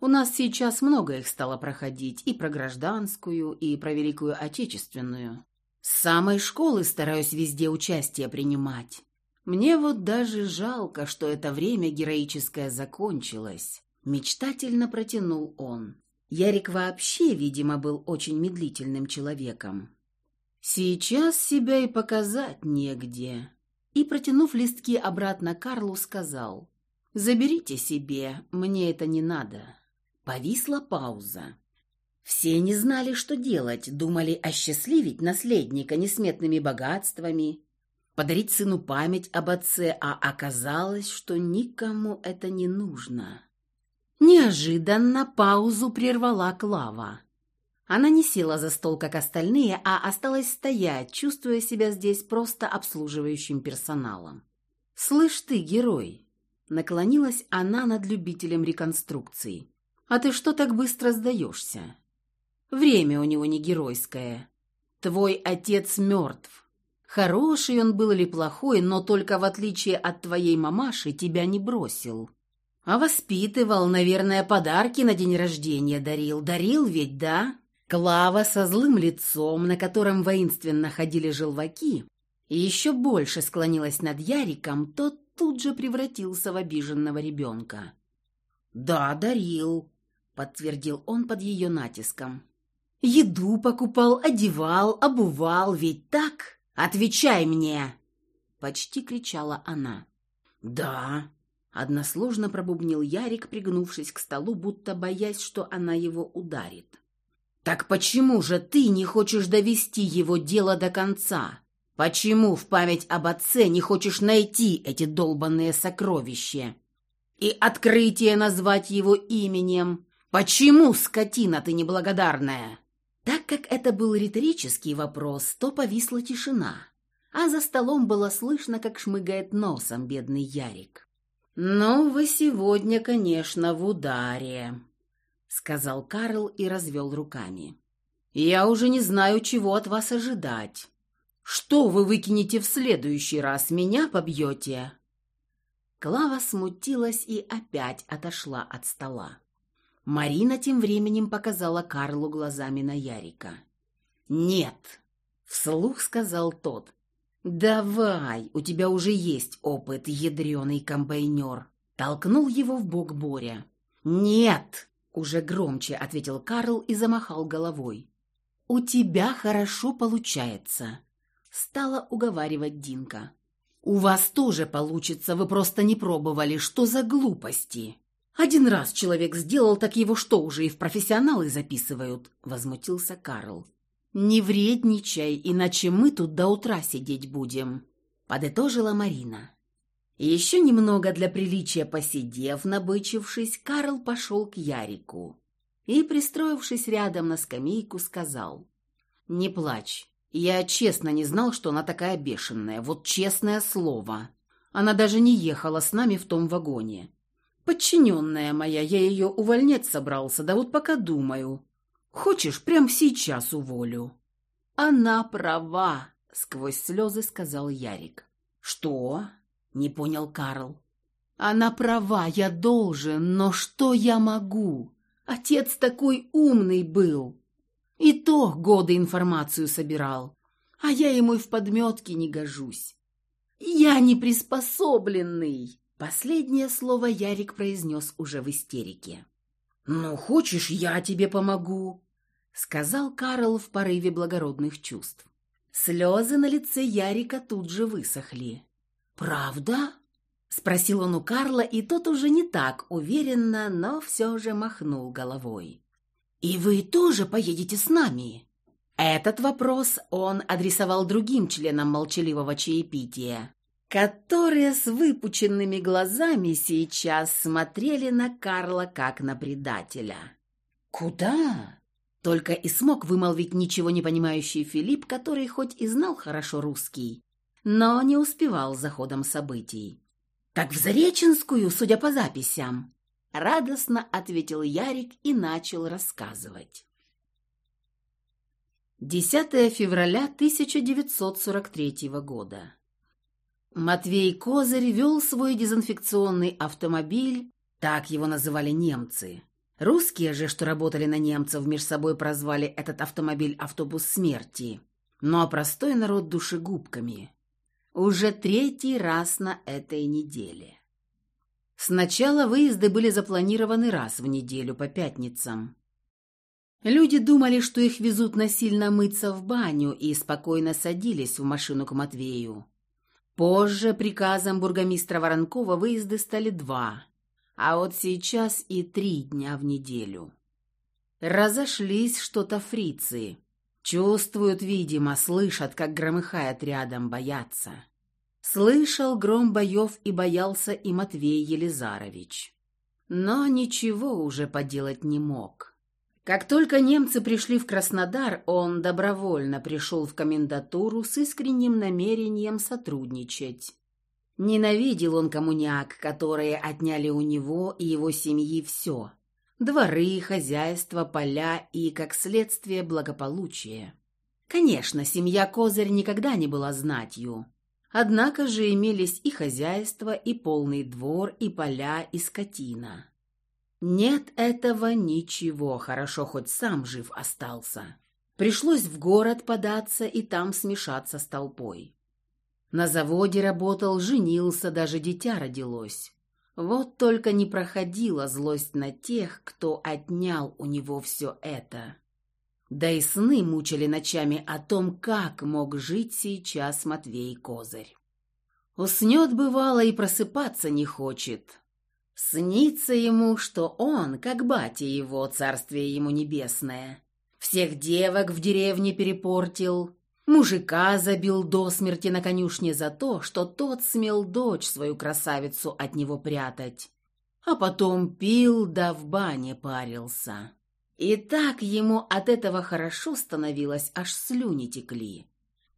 У нас сейчас много их стало проходить, и про гражданскую, и про Великую Отечественную. С самой школы стараюсь везде участие принимать. Мне вот даже жалко, что это время героическое закончилось. Мечтательно протянул он. Ярик вообще, видимо, был очень медлительным человеком. Сейчас себя и показать негде. И, протянув листки обратно Карлу, сказал, «Заберите себе, мне это не надо». Повисла пауза. Все не знали, что делать, думали осчастливить наследника несметными богатствами, подарить сыну память об отце, а оказалось, что никому это не нужно. Неожиданно паузу прервала Клава. Она не села за стол, как остальные, а осталась стоять, чувствуя себя здесь просто обслуживающим персоналом. «Слышь ты, герой!» Наклонилась она над любителем реконструкции. А ты что так быстро сдаешься? Время у него не геройское. Твой отец мертв. Хороший он был или плохой, но только в отличие от твоей мамаши тебя не бросил. А воспитывал, наверное, подарки на день рождения дарил. Дарил ведь, да? Клава со злым лицом, на котором воинственно ходили желваки, еще больше склонилась над Яриком, тот тут же превратился в обиженного ребенка. «Да, дарил подтвердил он под ее натиском. «Еду покупал, одевал, обувал, ведь так? Отвечай мне!» Почти кричала она. «Да», — односложно пробубнил Ярик, пригнувшись к столу, будто боясь, что она его ударит. «Так почему же ты не хочешь довести его дело до конца? Почему в память об отце не хочешь найти эти долбанные сокровища? И открытие назвать его именем? «Почему, скотина ты неблагодарная?» Так как это был риторический вопрос, то повисла тишина, а за столом было слышно, как шмыгает носом бедный Ярик. «Ну, вы сегодня, конечно, в ударе», — сказал Карл и развел руками. «Я уже не знаю, чего от вас ожидать. Что вы выкинете в следующий раз? Меня побьете?» Клава смутилась и опять отошла от стола. Марина тем временем показала Карлу глазами на Ярика. «Нет», — вслух сказал тот. «Давай, у тебя уже есть опыт, ядреный комбайнер», — толкнул его в бок Боря. «Нет!» — уже громче ответил Карл и замахал головой. «У тебя хорошо получается», — стала уговаривать Динка. «У вас тоже получится, вы просто не пробовали. Что за глупости?» «Один раз человек сделал, так его что, уже и в профессионалы записывают?» — возмутился Карл. «Не вредничай, иначе мы тут до утра сидеть будем», — подытожила Марина. Еще немного для приличия посидев, набычившись, Карл пошел к Ярику и, пристроившись рядом на скамейку, сказал «Не плачь, я честно не знал, что она такая бешеная, вот честное слово. Она даже не ехала с нами в том вагоне. Подчиненная моя, я ее увольнять собрался, да вот пока думаю. Хочешь, прямо сейчас уволю?» «Она права», — сквозь слезы сказал Ярик. «Что?» — не понял Карл. «Она права, я должен, но что я могу? Отец такой умный был. И то годы информацию собирал, а я ему и в подметке не гожусь. Я не приспособленный. Последнее слово Ярик произнес уже в истерике. «Ну, хочешь, я тебе помогу?» — сказал Карл в порыве благородных чувств. Слезы на лице Ярика тут же высохли. «Правда?» — спросил он у Карла, и тот уже не так уверенно, но все же махнул головой. «И вы тоже поедете с нами?» Этот вопрос он адресовал другим членам молчаливого чаепития, которые с выпученными глазами сейчас смотрели на Карла как на предателя. «Куда?» Только и смог вымолвить ничего не понимающий Филипп, который хоть и знал хорошо русский, но не успевал за ходом событий. «Так в Зареченскую, судя по записям!» Радостно ответил Ярик и начал рассказывать. 10 февраля 1943 года. Матвей Козырь вел свой дезинфекционный автомобиль, так его называли немцы. Русские же, что работали на немцев, между собой прозвали этот автомобиль «автобус смерти», ну а простой народ – душегубками. Уже третий раз на этой неделе. Сначала выезды были запланированы раз в неделю по пятницам. Люди думали, что их везут насильно мыться в баню и спокойно садились в машину к Матвею. Позже приказом бургомистра Воронкова выезды стали два, а вот сейчас и три дня в неделю. Разошлись что-то фрицы. Чувствуют, видимо, слышат, как громыхает рядом, боятся. Слышал гром боев и боялся и Матвей Елизарович. Но ничего уже поделать не мог. Как только немцы пришли в Краснодар, он добровольно пришел в комендатуру с искренним намерением сотрудничать. Ненавидел он коммуняк, которые отняли у него и его семьи все – дворы, хозяйство, поля и, как следствие, благополучие. Конечно, семья Козырь никогда не была знатью – Однако же имелись и хозяйство, и полный двор, и поля, и скотина. Нет этого ничего, хорошо хоть сам жив остался. Пришлось в город податься и там смешаться с толпой. На заводе работал, женился, даже дитя родилось. Вот только не проходила злость на тех, кто отнял у него все это. Да и сны мучили ночами о том, как мог жить сейчас Матвей Козырь. Уснет, бывало, и просыпаться не хочет. Снится ему, что он, как батя его, царствие ему небесное, всех девок в деревне перепортил, мужика забил до смерти на конюшне за то, что тот смел дочь свою красавицу от него прятать, а потом пил да в бане парился. И так ему от этого хорошо становилось, аж слюни текли.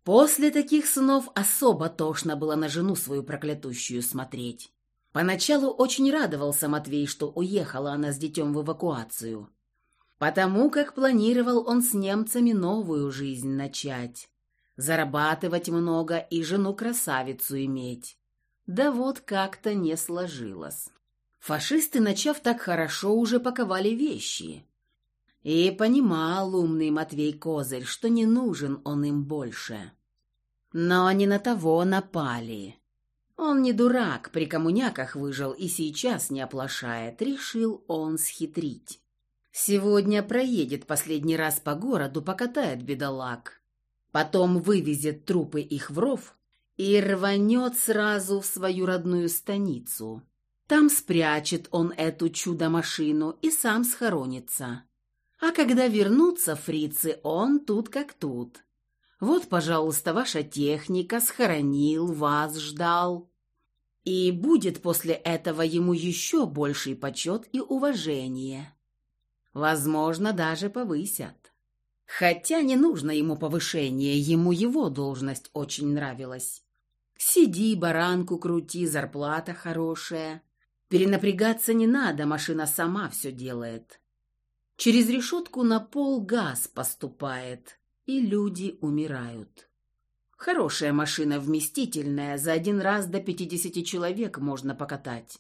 После таких снов особо тошно было на жену свою проклятущую смотреть. Поначалу очень радовался Матвей, что уехала она с детем в эвакуацию. Потому как планировал он с немцами новую жизнь начать. Зарабатывать много и жену-красавицу иметь. Да вот как-то не сложилось. Фашисты, начав так хорошо, уже паковали вещи. И понимал умный Матвей Козырь, что не нужен он им больше. Но не на того напали. Он не дурак, при коммуняках выжил и сейчас не оплошает, решил он схитрить. Сегодня проедет последний раз по городу, покатает бедолаг. Потом вывезет трупы их в ров и рванет сразу в свою родную станицу. Там спрячет он эту чудо-машину и сам схоронится. А когда вернутся фрицы, он тут как тут. Вот, пожалуйста, ваша техника, схоронил, вас ждал. И будет после этого ему еще больший почет и уважение. Возможно, даже повысят. Хотя не нужно ему повышение, ему его должность очень нравилась. Сиди, баранку крути, зарплата хорошая. Перенапрягаться не надо, машина сама все делает. Через решетку на пол газ поступает, и люди умирают. Хорошая машина, вместительная, за один раз до 50 человек можно покатать.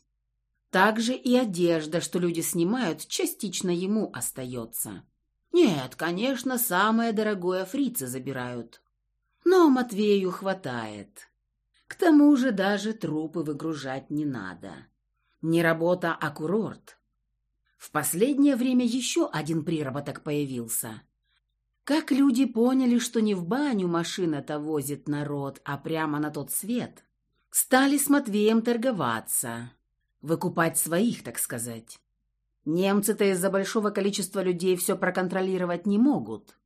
Также и одежда, что люди снимают, частично ему остается. Нет, конечно, самое дорогое фрицы забирают. Но Матвею хватает. К тому же даже трупы выгружать не надо. Не работа, а курорт. В последнее время еще один приработок появился. Как люди поняли, что не в баню машина-то возит народ, а прямо на тот свет, стали с Матвеем торговаться, выкупать своих, так сказать. Немцы-то из-за большого количества людей все проконтролировать не могут.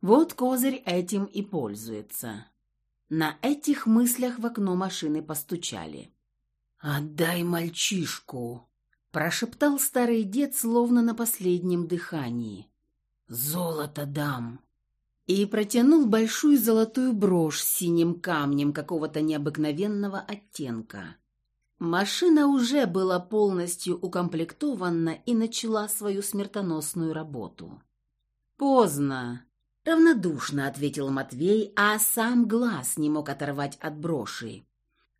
Вот козырь этим и пользуется. На этих мыслях в окно машины постучали. «Отдай мальчишку!» – прошептал старый дед, словно на последнем дыхании. «Золото дам!» И протянул большую золотую брошь с синим камнем какого-то необыкновенного оттенка. Машина уже была полностью укомплектована и начала свою смертоносную работу. «Поздно!» – равнодушно ответил Матвей, а сам глаз не мог оторвать от броши.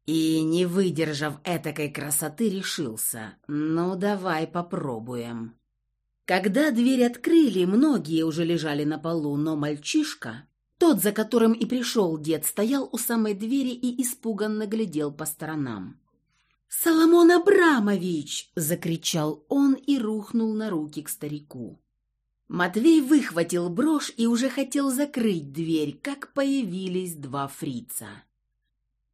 И, не выдержав этакой красоты, решился. «Ну, давай попробуем». Когда дверь открыли, многие уже лежали на полу, но мальчишка, тот, за которым и пришел дед, стоял у самой двери и испуганно глядел по сторонам. «Соломон Абрамович!» – закричал он и рухнул на руки к старику. Матвей выхватил брошь и уже хотел закрыть дверь, как появились два фрица.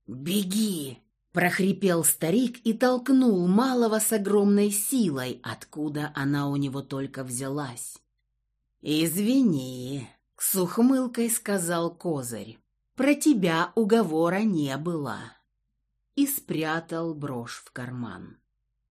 «Беги!» – прохрипел старик и толкнул малого с огромной силой, откуда она у него только взялась. «Извини», – с ухмылкой сказал Козырь, – «про тебя уговора не было» и спрятал брошь в карман.